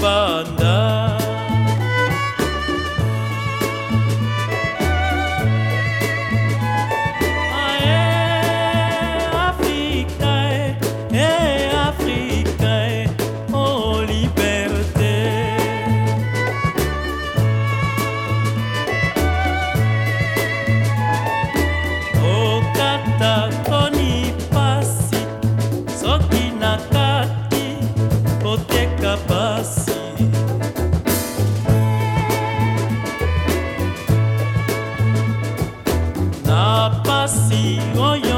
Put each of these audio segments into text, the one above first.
πάντα pasi oyo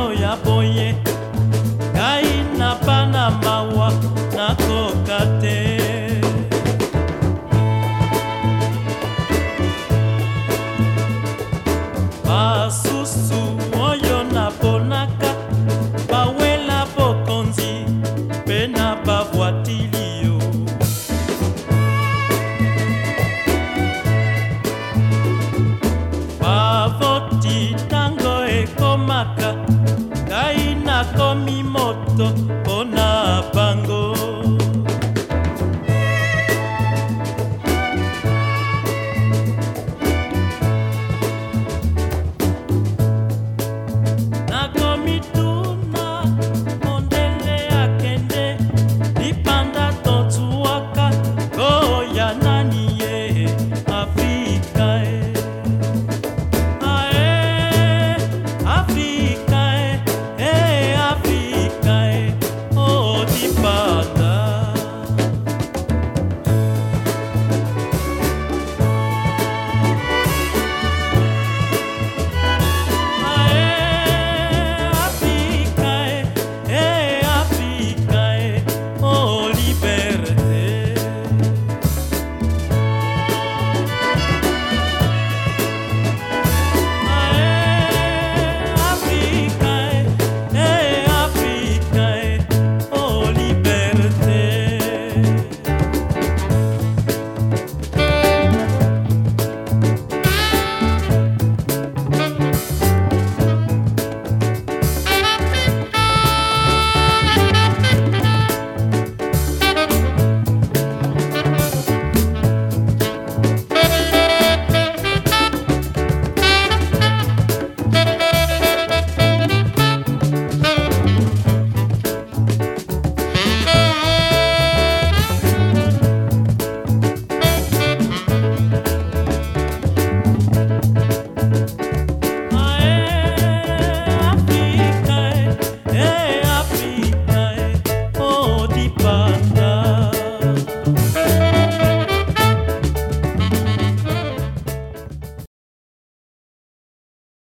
todo